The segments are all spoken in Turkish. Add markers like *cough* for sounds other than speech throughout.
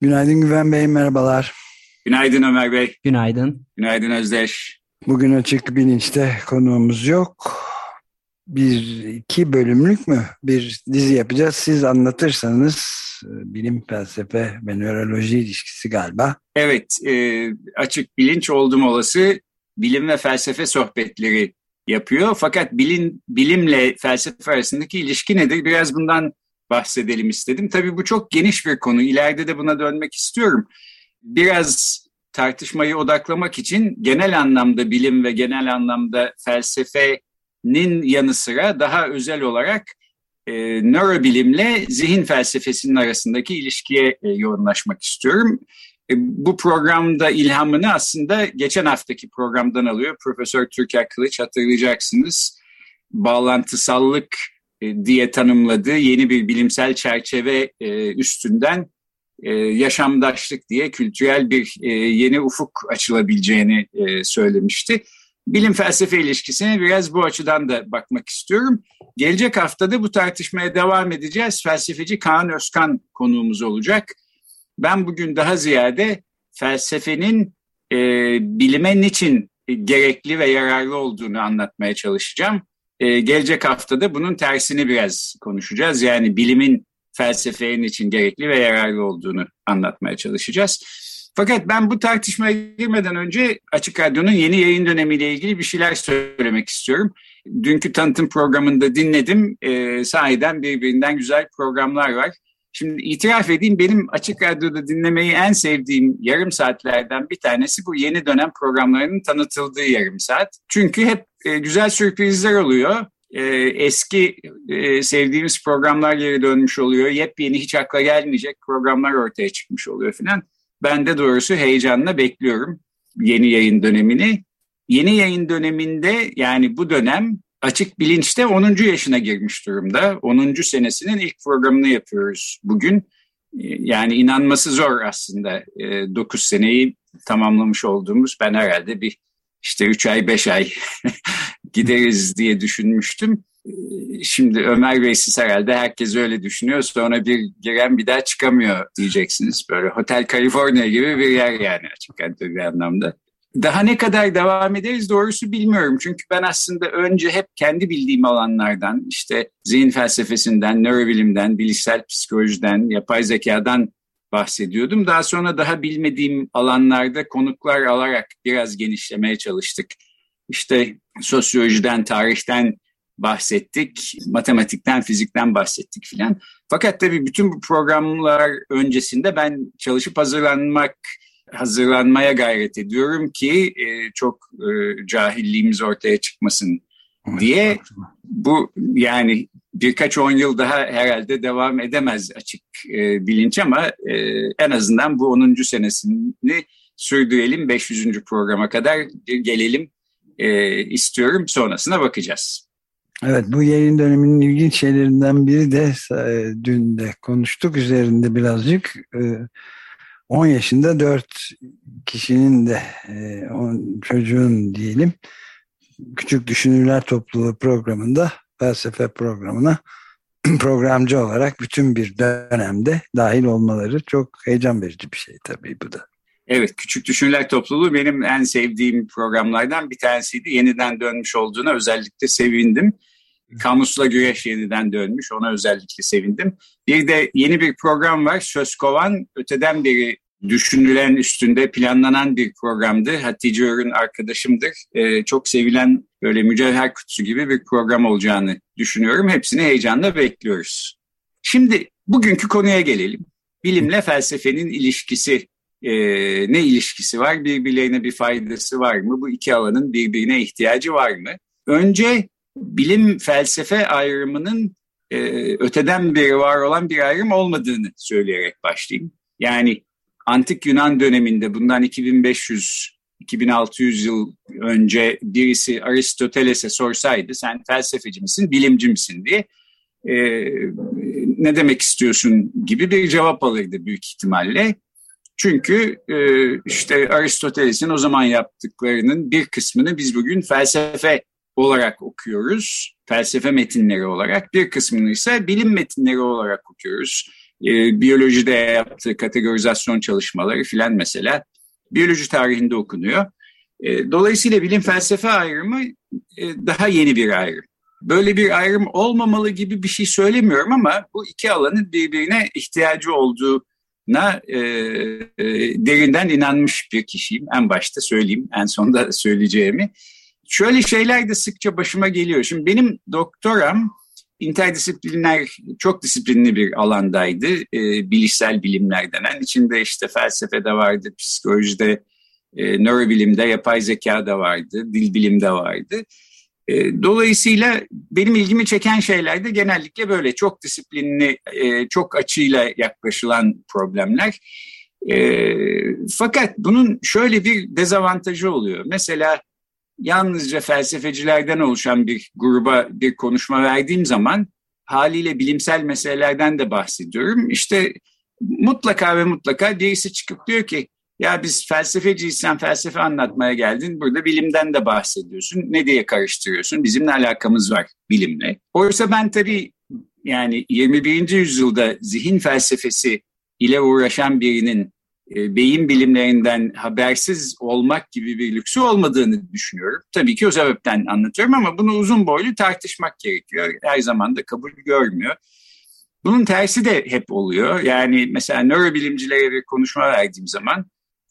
Günaydın Güven Bey, merhabalar. Günaydın Ömer Bey. Günaydın. Günaydın Özdeş. Bugün açık bilinçte konuğumuz yok. Bir iki bölümlük mü bir dizi yapacağız. Siz anlatırsanız e, bilim, felsefe ve nöroloji ilişkisi galiba. Evet, e, açık bilinç oldum olası bilim ve felsefe sohbetleri yapıyor. Fakat bilim, bilimle felsefe arasındaki ilişki nedir? Biraz bundan bahsedelim istedim. Tabii bu çok geniş bir konu. İleride de buna dönmek istiyorum. Biraz tartışmayı odaklamak için genel anlamda bilim ve genel anlamda felsefenin yanı sıra daha özel olarak e, nörobilimle zihin felsefesinin arasındaki ilişkiye e, yoğunlaşmak istiyorum. E, bu programda ilhamını aslında geçen haftaki programdan alıyor. Profesör Türker Kılıç hatırlayacaksınız. Bağlantısallık diye tanımladığı yeni bir bilimsel çerçeve e, üstünden yaşamdaşlık diye kültürel bir yeni ufuk açılabileceğini söylemişti. Bilim felsefe ilişkisine biraz bu açıdan da bakmak istiyorum. Gelecek haftada bu tartışmaya devam edeceğiz. Felsefeci Kaan Özkan konuğumuz olacak ben bugün daha ziyade felsefenin e, bilime niçin gerekli ve yararlı olduğunu anlatmaya çalışacağım. E, gelecek haftada bunun tersini biraz konuşacağız. Yani bilimin felsefeye niçin gerekli ve yararlı olduğunu anlatmaya çalışacağız. Fakat ben bu tartışmaya girmeden önce Açık Radyo'nun yeni yayın dönemiyle ilgili bir şeyler söylemek istiyorum. Dünkü tanıtım programında dinledim. E, sahiden birbirinden güzel programlar var. Şimdi itiraf edeyim benim Açık Radyo'da dinlemeyi en sevdiğim yarım saatlerden bir tanesi bu yeni dönem programlarının tanıtıldığı yarım saat. Çünkü hep e, güzel sürprizler oluyor. E, eski e, sevdiğimiz programlar geri dönmüş oluyor. Yepyeni hiç akla gelmeyecek programlar ortaya çıkmış oluyor filan. Ben de doğrusu heyecanla bekliyorum yeni yayın dönemini. Yeni yayın döneminde yani bu dönem Açık Bilinç'te 10. yaşına girmiş durumda. 10. senesinin ilk programını yapıyoruz bugün. Ee, yani inanması zor aslında 9 ee, seneyi tamamlamış olduğumuz ben herhalde bir işte 3 ay 5 ay *laughs* gideriz diye düşünmüştüm. Ee, şimdi Ömer Bey siz herhalde herkes öyle düşünüyor. Sonra bir giren bir daha çıkamıyor diyeceksiniz. Böyle Hotel California gibi bir yer yani açık bir anlamda. Daha ne kadar devam ederiz doğrusu bilmiyorum. Çünkü ben aslında önce hep kendi bildiğim alanlardan, işte zihin felsefesinden, nörobilimden, bilişsel psikolojiden, yapay zekadan bahsediyordum. Daha sonra daha bilmediğim alanlarda konuklar alarak biraz genişlemeye çalıştık. İşte sosyolojiden, tarihten bahsettik, matematikten, fizikten bahsettik filan. Fakat tabii bütün bu programlar öncesinde ben çalışıp hazırlanmak hazırlanmaya gayret ediyorum ki e, çok e, cahilliğimiz ortaya çıkmasın diye bu yani birkaç on yıl daha herhalde devam edemez açık e, bilinç ama e, en azından bu 10. senesini sürdürelim 500. programa kadar gelelim e, istiyorum sonrasına bakacağız. Evet bu yayın döneminin ilginç şeylerinden biri de e, dün de konuştuk üzerinde birazcık e, 10 yaşında 4 kişinin de e, on, çocuğun diyelim Küçük Düşünürler Topluluğu programında felsefe programına *clears throat* programcı olarak bütün bir dönemde dahil olmaları çok heyecan verici bir şey tabii bu da. Evet, Küçük Düşünürler Topluluğu benim en sevdiğim programlardan bir tanesiydi. Yeniden dönmüş olduğuna özellikle sevindim. Kamusla Güreş yeniden dönmüş. Ona özellikle sevindim. Bir de yeni bir program var. Söz Kovan öteden beri düşünülen üstünde planlanan bir programdı. Hatice Örün arkadaşımdır. Ee, çok sevilen böyle mücevher kutusu gibi bir program olacağını düşünüyorum. Hepsini heyecanla bekliyoruz. Şimdi bugünkü konuya gelelim. Bilimle felsefenin ilişkisi e, ne ilişkisi var? Birbirlerine bir faydası var mı? Bu iki alanın birbirine ihtiyacı var mı? Önce bilim felsefe ayrımının e, öteden beri var olan bir ayrım olmadığını söyleyerek başlayayım. Yani antik Yunan döneminde bundan 2500 2600 yıl önce birisi Aristoteles'e sorsaydı sen felsefeci misin, bilimci misin diye e, ne demek istiyorsun gibi bir cevap alırdı büyük ihtimalle. Çünkü e, işte Aristoteles'in o zaman yaptıklarının bir kısmını biz bugün felsefe olarak okuyoruz. Felsefe metinleri olarak. Bir kısmını ise bilim metinleri olarak okuyoruz. E, biyolojide yaptığı kategorizasyon çalışmaları filan mesela biyoloji tarihinde okunuyor. E, dolayısıyla bilim felsefe ayrımı e, daha yeni bir ayrım. Böyle bir ayrım olmamalı gibi bir şey söylemiyorum ama bu iki alanın birbirine ihtiyacı olduğuna e, e, derinden inanmış bir kişiyim. En başta söyleyeyim, en sonunda söyleyeceğimi. Şöyle şeyler de sıkça başıma geliyor. Şimdi benim doktoram interdisipliner, çok disiplinli bir alandaydı. E, bilişsel bilimler denen. İçinde işte felsefe de vardı, psikolojide, e, nörobilimde, yapay zeka da vardı, dil bilimde vardı. E, dolayısıyla benim ilgimi çeken şeyler de genellikle böyle çok disiplinli, e, çok açıyla yaklaşılan problemler. E, fakat bunun şöyle bir dezavantajı oluyor. Mesela yalnızca felsefecilerden oluşan bir gruba bir konuşma verdiğim zaman haliyle bilimsel meselelerden de bahsediyorum. İşte mutlaka ve mutlaka birisi çıkıp diyor ki ya biz felsefeciyiz sen felsefe anlatmaya geldin burada bilimden de bahsediyorsun ne diye karıştırıyorsun bizim ne alakamız var bilimle. Oysa ben tabii yani 21. yüzyılda zihin felsefesi ile uğraşan birinin e, beyin bilimlerinden habersiz olmak gibi bir lüksü olmadığını düşünüyorum. Tabii ki o sebepten anlatıyorum ama bunu uzun boylu tartışmak gerekiyor. Her zaman da kabul görmüyor. Bunun tersi de hep oluyor. Yani mesela nörobilimcilere bir konuşma verdiğim zaman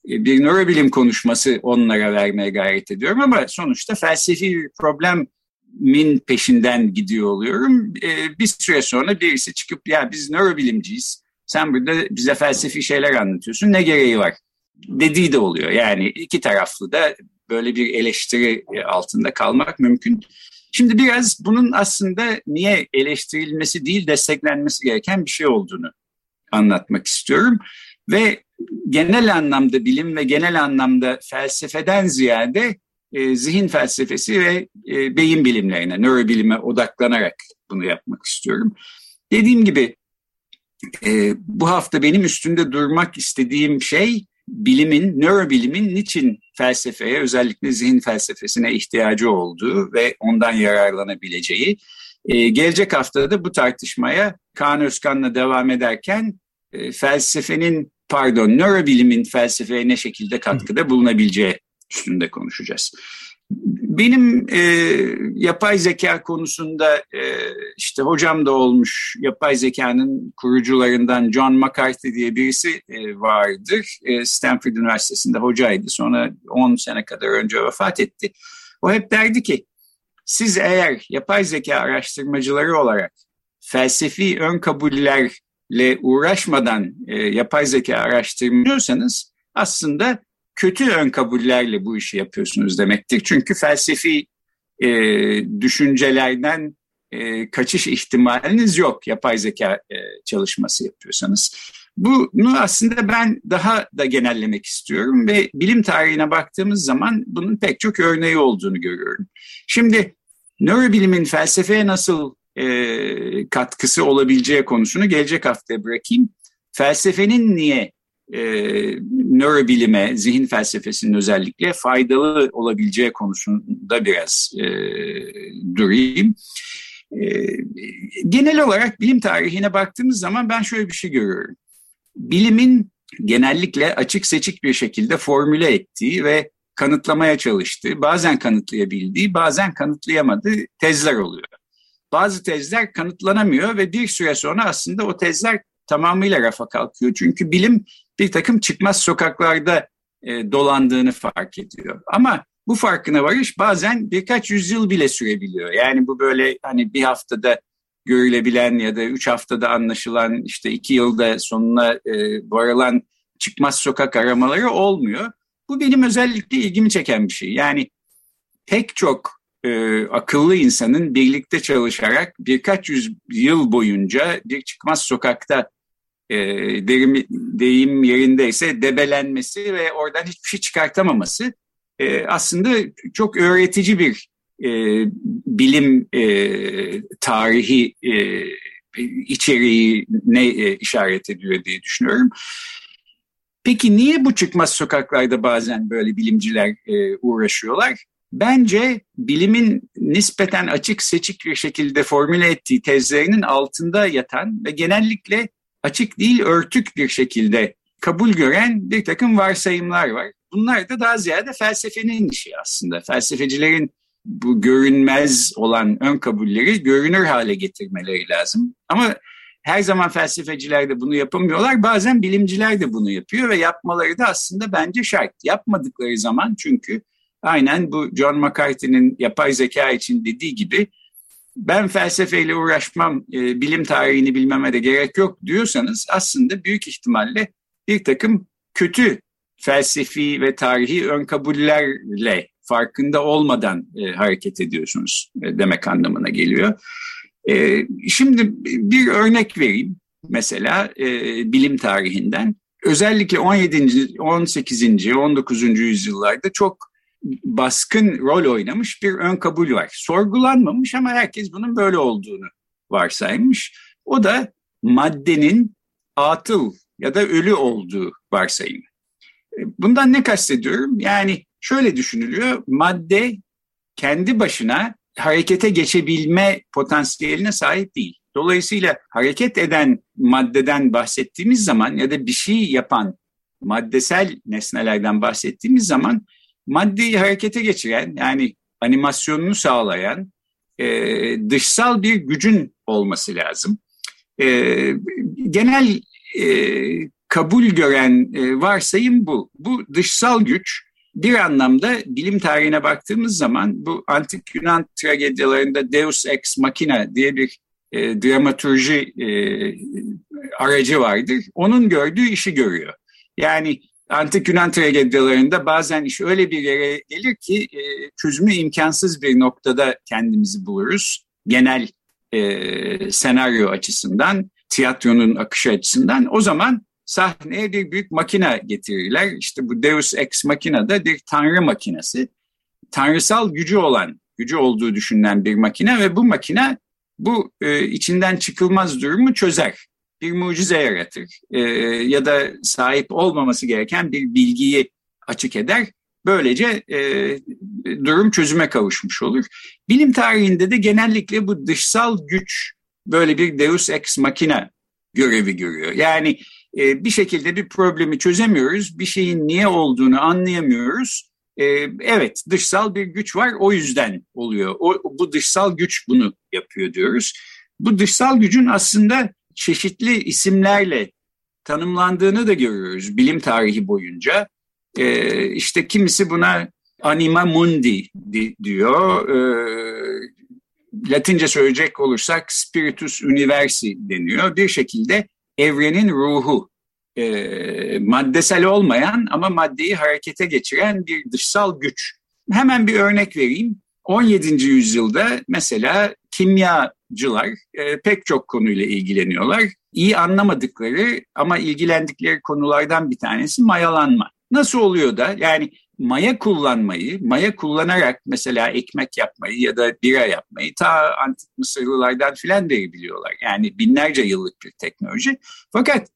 e, bir nörobilim konuşması onlara vermeye gayret ediyorum ama sonuçta felsefi bir problemin peşinden gidiyor oluyorum. E, bir süre sonra birisi çıkıp ya biz nörobilimciyiz sen burada bize felsefi şeyler anlatıyorsun. Ne gereği var? Dediği de oluyor. Yani iki taraflı da böyle bir eleştiri altında kalmak mümkün. Şimdi biraz bunun aslında niye eleştirilmesi değil desteklenmesi gereken bir şey olduğunu anlatmak istiyorum. Ve genel anlamda bilim ve genel anlamda felsefeden ziyade e, zihin felsefesi ve e, beyin bilimlerine, nörobilime odaklanarak bunu yapmak istiyorum. Dediğim gibi e, bu hafta benim üstünde durmak istediğim şey bilimin, nörobilimin niçin felsefeye, özellikle zihin felsefesine ihtiyacı olduğu ve ondan yararlanabileceği. E, gelecek haftada da bu tartışmaya Kaan Özkan'la devam ederken e, felsefenin, pardon, nörobilimin felsefeye ne şekilde katkıda bulunabileceği üstünde konuşacağız. Benim e, yapay zeka konusunda e, işte hocam da olmuş yapay zekanın kurucularından John McCarthy diye birisi e, vardır. E, Stanford Üniversitesi'nde hocaydı. Sonra 10 sene kadar önce vefat etti. O hep derdi ki siz eğer yapay zeka araştırmacıları olarak felsefi ön kabullerle uğraşmadan e, yapay zeka araştırmıyorsanız aslında kötü ön kabullerle bu işi yapıyorsunuz demektir. Çünkü felsefi e, düşüncelerden e, kaçış ihtimaliniz yok yapay zeka e, çalışması yapıyorsanız. Bunu aslında ben daha da genellemek istiyorum ve bilim tarihine baktığımız zaman bunun pek çok örneği olduğunu görüyorum. Şimdi nörobilimin felsefeye nasıl e, katkısı olabileceği konusunu gelecek haftaya bırakayım. Felsefenin niye e, nörobilime, zihin felsefesinin özellikle faydalı olabileceği konusunda biraz e, durayım. E, genel olarak bilim tarihine baktığımız zaman ben şöyle bir şey görüyorum. Bilimin genellikle açık seçik bir şekilde formüle ettiği ve kanıtlamaya çalıştığı, bazen kanıtlayabildiği, bazen kanıtlayamadığı tezler oluyor. Bazı tezler kanıtlanamıyor ve bir süre sonra aslında o tezler tamamıyla rafa kalkıyor. Çünkü bilim bir takım çıkmaz sokaklarda e, dolandığını fark ediyor. Ama bu farkına varış bazen birkaç yüzyıl bile sürebiliyor. Yani bu böyle hani bir haftada görülebilen ya da üç haftada anlaşılan işte iki yılda sonuna e, varılan çıkmaz sokak aramaları olmuyor. Bu benim özellikle ilgimi çeken bir şey. Yani pek çok e, akıllı insanın birlikte çalışarak birkaç yüz yıl boyunca bir çıkmaz sokakta e, derim, deyim yerindeyse debelenmesi ve oradan hiçbir şey çıkartamaması e, aslında çok öğretici bir e, bilim e, tarihi e, içeriği ne e, işaret ediyor diye düşünüyorum. Peki niye bu çıkmaz sokaklarda bazen böyle bilimciler e, uğraşıyorlar? Bence bilimin nispeten açık seçik bir şekilde formüle ettiği tezlerinin altında yatan ve genellikle açık değil örtük bir şekilde kabul gören bir takım varsayımlar var. Bunlar da daha ziyade felsefenin işi aslında. Felsefecilerin bu görünmez olan ön kabulleri görünür hale getirmeleri lazım. Ama her zaman felsefeciler de bunu yapamıyorlar. Bazen bilimciler de bunu yapıyor ve yapmaları da aslında bence şart. Yapmadıkları zaman çünkü aynen bu John McCarthy'nin yapay zeka için dediği gibi ben felsefeyle uğraşmam, e, bilim tarihini bilmeme de gerek yok diyorsanız aslında büyük ihtimalle bir takım kötü felsefi ve tarihi ön kabullerle farkında olmadan e, hareket ediyorsunuz e, demek anlamına geliyor. E, şimdi bir örnek vereyim mesela e, bilim tarihinden. Özellikle 17. 18. 19. yüzyıllarda çok baskın rol oynamış bir ön kabul var. Sorgulanmamış ama herkes bunun böyle olduğunu varsaymış. O da maddenin atıl ya da ölü olduğu varsayımı. E, bundan ne kastediyorum? Yani şöyle düşünülüyor. Madde kendi başına harekete geçebilme potansiyeline sahip değil. Dolayısıyla hareket eden maddeden bahsettiğimiz zaman ya da bir şey yapan maddesel nesnelerden bahsettiğimiz zaman maddeyi harekete geçiren yani animasyonunu sağlayan e, dışsal bir gücün olması lazım. E, genel e, kabul gören e, varsayım bu. Bu dışsal güç bir anlamda bilim tarihine baktığımız zaman bu antik Yunan tragedyalarında Deus ex machina diye bir e, dramaturji e, aracı vardır. Onun gördüğü işi görüyor. Yani antik Yunan tragedyalarında bazen iş öyle bir yere gelir ki e, çözümü imkansız bir noktada kendimizi buluruz. Genel e, senaryo açısından, tiyatronun akışı açısından. O zaman sahneye bir büyük makine getirirler. İşte bu Deus Ex Machina da bir tanrı makinesi. Tanrısal gücü olan, gücü olduğu düşünülen bir makine ve bu makine bu e, içinden çıkılmaz durumu çözer. Bir mucize yaratır e, ya da sahip olmaması gereken bir bilgiyi açık eder. Böylece e, durum çözüme kavuşmuş olur. Bilim tarihinde de genellikle bu dışsal güç böyle bir deus ex machina görevi görüyor. Yani e, bir şekilde bir problemi çözemiyoruz, bir şeyin niye olduğunu anlayamıyoruz. E, evet dışsal bir güç var o yüzden oluyor. O, bu dışsal güç bunu yapıyor diyoruz. Bu dışsal gücün aslında çeşitli isimlerle tanımlandığını da görüyoruz bilim tarihi boyunca. E, işte kimisi buna anima mundi diyor. E, Latince söyleyecek olursak spiritus universi deniyor. Bir şekilde evrenin ruhu. E, maddesel olmayan ama maddeyi harekete geçiren bir dışsal güç. Hemen bir örnek vereyim. 17. yüzyılda mesela kimyacılar e, pek çok konuyla ilgileniyorlar. İyi anlamadıkları ama ilgilendikleri konulardan bir tanesi mayalanma. Nasıl oluyor da yani maya kullanmayı, maya kullanarak mesela ekmek yapmayı ya da bira yapmayı ta antik Mısırlılardan filan beri biliyorlar. Yani binlerce yıllık bir teknoloji. Fakat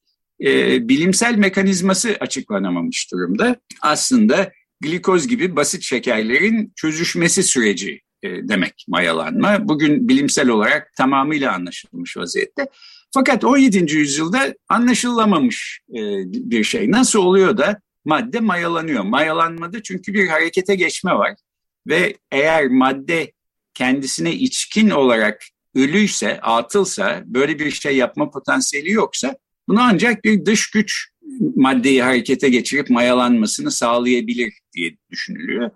e, bilimsel mekanizması açıklanamamış durumda. Aslında glikoz gibi basit şekerlerin çözüşmesi süreci e, demek mayalanma. Bugün bilimsel olarak tamamıyla anlaşılmış vaziyette. Fakat 17. yüzyılda anlaşılamamış e, bir şey. Nasıl oluyor da madde mayalanıyor. Mayalanmada çünkü bir harekete geçme var ve eğer madde kendisine içkin olarak ölüyse, atılsa, böyle bir şey yapma potansiyeli yoksa bunu ancak bir dış güç maddeyi harekete geçirip mayalanmasını sağlayabilir diye düşünülüyor.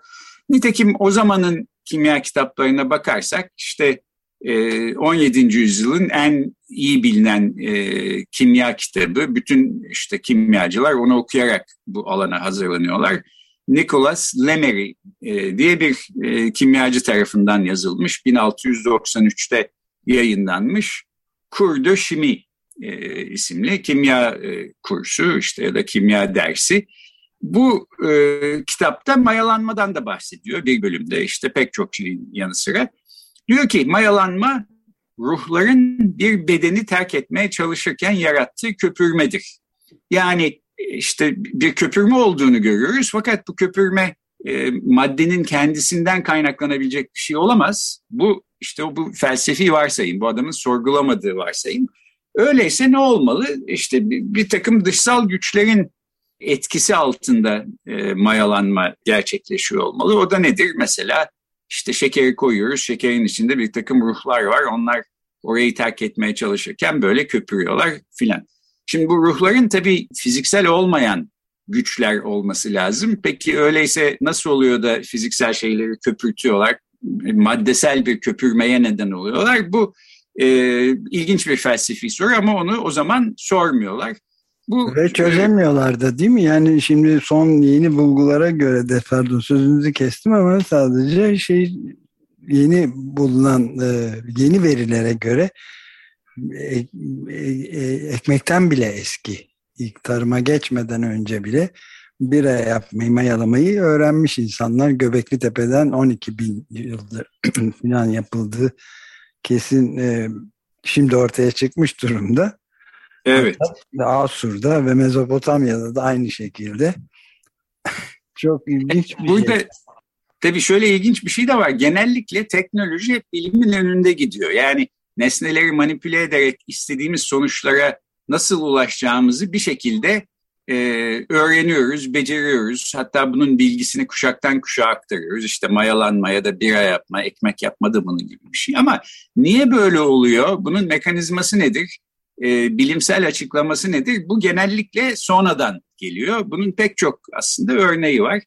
Nitekim o zamanın kimya kitaplarına bakarsak işte 17. Ee, yüzyılın en iyi bilinen e, kimya kitabı. Bütün işte kimyacılar onu okuyarak bu alana hazırlanıyorlar. Nicholas Lemery e, diye bir e, kimyacı tarafından yazılmış. 1693'te yayınlanmış. Cours de e, isimli kimya e, kursu işte ya da kimya dersi. Bu e, kitapta mayalanmadan da bahsediyor bir bölümde işte pek çok şeyin yanı sıra. Diyor ki mayalanma ruhların bir bedeni terk etmeye çalışırken yarattığı köpürmedir. Yani işte bir köpürme olduğunu görüyoruz fakat bu köpürme e, maddenin kendisinden kaynaklanabilecek bir şey olamaz. Bu işte bu felsefi varsayım, bu adamın sorgulamadığı varsayım. Öyleyse ne olmalı? İşte bir, bir takım dışsal güçlerin etkisi altında e, mayalanma gerçekleşiyor olmalı. O da nedir? Mesela işte şekeri koyuyoruz, şekerin içinde bir takım ruhlar var. Onlar orayı terk etmeye çalışırken böyle köpürüyorlar filan. Şimdi bu ruhların tabii fiziksel olmayan güçler olması lazım. Peki öyleyse nasıl oluyor da fiziksel şeyleri köpürtüyorlar? Maddesel bir köpürmeye neden oluyorlar. Bu e, ilginç bir felsefi soru ama onu o zaman sormuyorlar. Bu, Ve çözemiyorlar da değil mi? Yani şimdi son yeni bulgulara göre de pardon sözünüzü kestim ama sadece şey yeni bulunan e, yeni verilere göre e, e, ekmekten bile eski ilk tarıma geçmeden önce bile bira yapmayı, mayalamayı öğrenmiş insanlar. Göbekli Tepe'den 12 bin yıldır *clears throat* falan yapıldığı kesin şimdi ortaya çıkmış durumda. Evet. Asur'da ve Mezopotamya'da da aynı şekilde. *laughs* Çok ilginç bir Burada, şey. Tabii şöyle ilginç bir şey de var. Genellikle teknoloji hep bilimin önünde gidiyor. Yani nesneleri manipüle ederek istediğimiz sonuçlara nasıl ulaşacağımızı bir şekilde e, öğreniyoruz, beceriyoruz. Hatta bunun bilgisini kuşaktan kuşağa aktarıyoruz. İşte mayalanma ya da bira yapma, ekmek yapma da bunun gibi bir şey. Ama niye böyle oluyor? Bunun mekanizması nedir? E, bilimsel açıklaması nedir? Bu genellikle sonradan geliyor. Bunun pek çok aslında örneği var.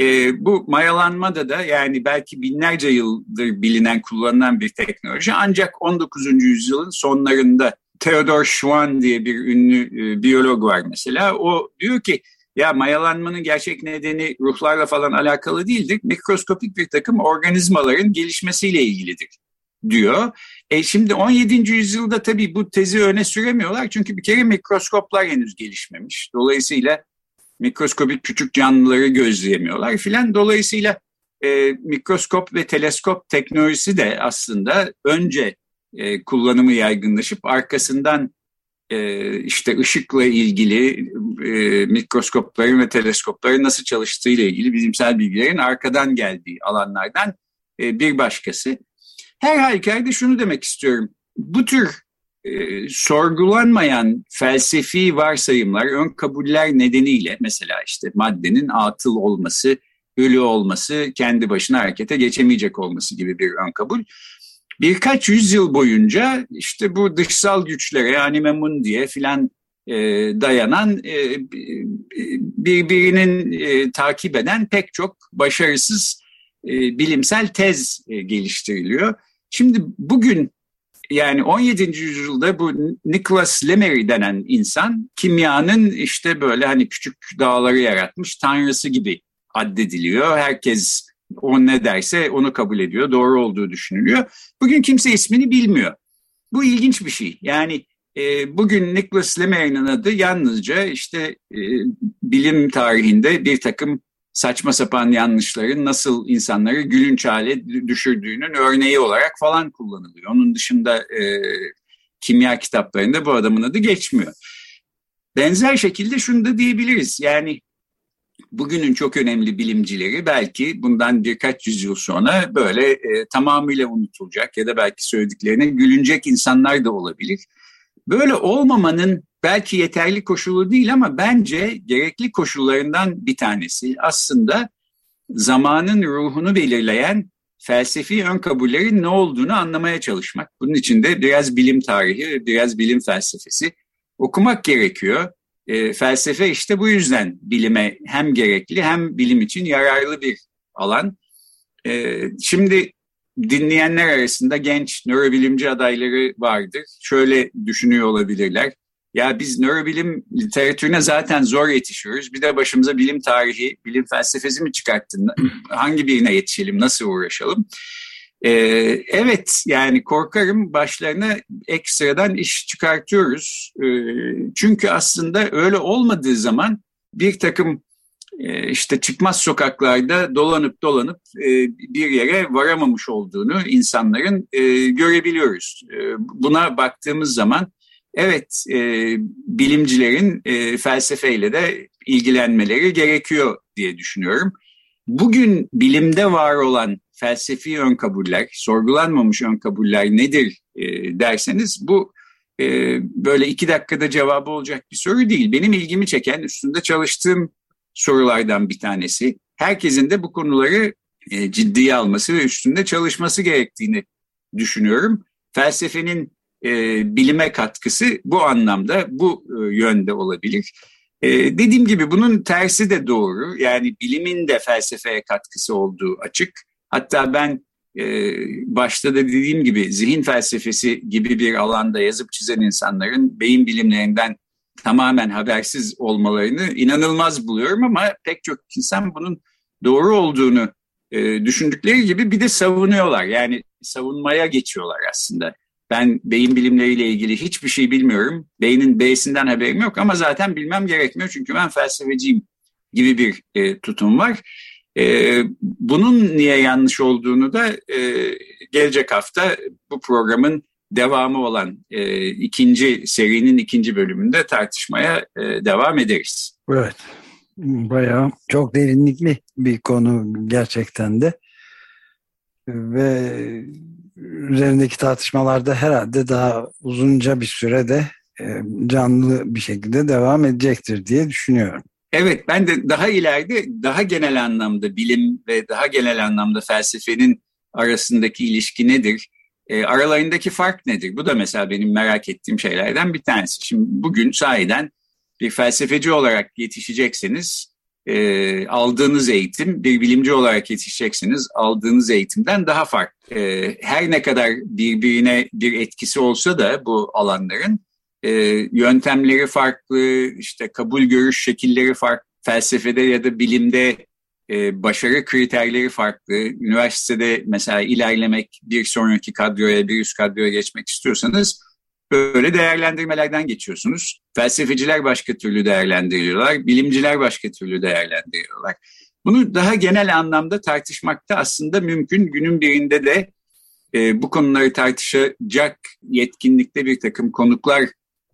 E, bu mayalanmada da yani belki binlerce yıldır bilinen, kullanılan bir teknoloji ancak 19. yüzyılın sonlarında Theodor Schwann diye bir ünlü e, biyolog var mesela. O diyor ki ya mayalanmanın gerçek nedeni ruhlarla falan alakalı değildir. Mikroskopik bir takım organizmaların gelişmesiyle ilgilidir diyor. E şimdi 17. yüzyılda tabii bu tezi öne süremiyorlar. Çünkü bir kere mikroskoplar henüz gelişmemiş. Dolayısıyla mikroskopik küçük canlıları gözleyemiyorlar filan. Dolayısıyla e, mikroskop ve teleskop teknolojisi de aslında önce e, kullanımı yaygınlaşıp arkasından e, işte ışıkla ilgili e, mikroskopların ve teleskopların nasıl çalıştığı ile ilgili bilimsel bilgilerin arkadan geldiği alanlardan e, bir başkası. Her halükarda şunu demek istiyorum. Bu tür e, sorgulanmayan felsefi varsayımlar, ön kabuller nedeniyle mesela işte maddenin atıl olması, ölü olması, kendi başına harekete geçemeyecek olması gibi bir ön kabul. Birkaç yüzyıl boyunca işte bu dışsal güçlere yani diye filan e, dayanan e, birbirini e, takip eden pek çok başarısız e, bilimsel tez e, geliştiriliyor. Şimdi bugün yani 17. yüzyılda bu Nicholas Lemery denen insan kimyanın işte böyle hani küçük dağları yaratmış tanrısı gibi addediliyor. Herkes o ne derse onu kabul ediyor. Doğru olduğu düşünülüyor. Bugün kimse ismini bilmiyor. Bu ilginç bir şey. Yani e, bugün Nicholas Lemery'nin adı yalnızca işte e, bilim tarihinde bir takım saçma sapan yanlışların nasıl insanları gülünç hale düşürdüğünün örneği olarak falan kullanılıyor. Onun dışında e, kimya kitaplarında bu adamın adı geçmiyor. Benzer şekilde şunu da diyebiliriz. Yani bugünün çok önemli bilimcileri belki bundan birkaç yüzyıl sonra böyle e, tamamıyla unutulacak ya da belki söylediklerine gülünecek insanlar da olabilir. Böyle olmamanın belki yeterli koşulu değil ama bence gerekli koşullarından bir tanesi aslında zamanın ruhunu belirleyen felsefi ön kabullerin ne olduğunu anlamaya çalışmak. Bunun için de biraz bilim tarihi, biraz bilim felsefesi okumak gerekiyor. E, felsefe işte bu yüzden bilime hem gerekli hem bilim için yararlı bir alan. E, şimdi dinleyenler arasında genç nörobilimci adayları vardır. Şöyle düşünüyor olabilirler. ya biz nörobilim literatürüne zaten zor yetişiyoruz. Bir de başımıza bilim tarihi, bilim felsefesi mi çıkarttın? *clears throat* Hangi birine yetişelim, nasıl uğraşalım? Ee, evet yani korkarım başlarına ekstradan iş çıkartıyoruz. Ee, çünkü aslında öyle olmadığı zaman bir takım e, işte çıkmaz sokaklarda dolanıp dolanıp e, bir yere varamamış olduğunu insanların e, görebiliyoruz. E, buna baktığımız zaman evet bilimcilerin felsefeyle de ilgilenmeleri gerekiyor diye düşünüyorum. Bugün bilimde var olan felsefi ön kabuller, sorgulanmamış ön kabuller nedir e, derseniz bu e, böyle iki dakikada cevabı olacak bir soru değil. Benim ilgimi çeken üstünde çalıştığım sorulardan bir tanesi. Herkesin de bu konuları e, ciddiye alması ve üstünde çalışması gerektiğini düşünüyorum. Felsefenin e, bilime katkısı bu anlamda, bu e, yönde olabilir. E, dediğim gibi bunun tersi de doğru. Yani bilimin de felsefeye katkısı olduğu açık. Hatta ben e, başta da dediğim gibi zihin felsefesi gibi bir alanda yazıp çizen insanların beyin bilimlerinden tamamen habersiz olmalarını inanılmaz buluyorum ama pek çok insan bunun doğru olduğunu e, düşündükleri gibi bir de savunuyorlar. Yani savunmaya geçiyorlar aslında. Ben beyin bilimleriyle ilgili hiçbir şey bilmiyorum. Beynin B'sinden haberim yok ama zaten bilmem gerekmiyor çünkü ben felsefeciyim gibi bir e, tutum var. E, bunun niye yanlış olduğunu da e, gelecek hafta bu programın devamı olan e, ikinci serinin ikinci bölümünde tartışmaya e, devam ederiz. Evet. Bayağı çok derinlikli bir konu gerçekten de. Ve üzerindeki tartışmalarda herhalde daha uzunca bir sürede e, canlı bir şekilde devam edecektir diye düşünüyorum. Evet ben de daha ileride daha genel anlamda bilim ve daha genel anlamda felsefenin arasındaki ilişki nedir? E, aralarındaki fark nedir? Bu da mesela benim merak ettiğim şeylerden bir tanesi. Şimdi bugün sahiden bir felsefeci olarak yetişecekseniz e, aldığınız eğitim bir bilimci olarak yetişeceksiniz aldığınız eğitimden daha farklı. E, her ne kadar birbirine bir etkisi olsa da bu alanların e, yöntemleri farklı, işte kabul görüş şekilleri farklı, felsefede ya da bilimde e, başarı kriterleri farklı. Üniversitede mesela ilerlemek, bir sonraki kadroya, bir üst kadroya geçmek istiyorsanız böyle değerlendirmelerden geçiyorsunuz. Felsefeciler başka türlü değerlendiriyorlar, bilimciler başka türlü değerlendiriyorlar. Bunu daha genel anlamda tartışmakta aslında mümkün. Günün birinde de e, bu konuları tartışacak yetkinlikte bir takım konuklar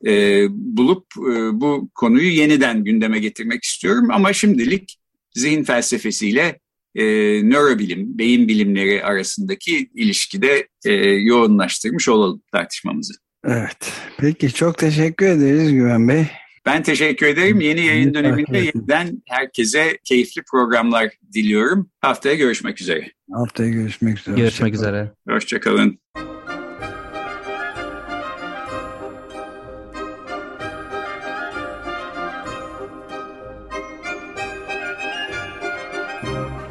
e, bulup e, bu konuyu yeniden gündeme getirmek istiyorum. Ama şimdilik zihin felsefesiyle e, nörobilim, beyin bilimleri arasındaki ilişkide e, yoğunlaştırmış olalım tartışmamızı. Evet. Peki çok teşekkür ederiz Güven Bey. Ben teşekkür ederim. Yeni yayın döneminde yeniden herkese keyifli programlar diliyorum. Haftaya görüşmek üzere. Haftaya görüşmek üzere. Görüşmek üzere. Hoşçakalın.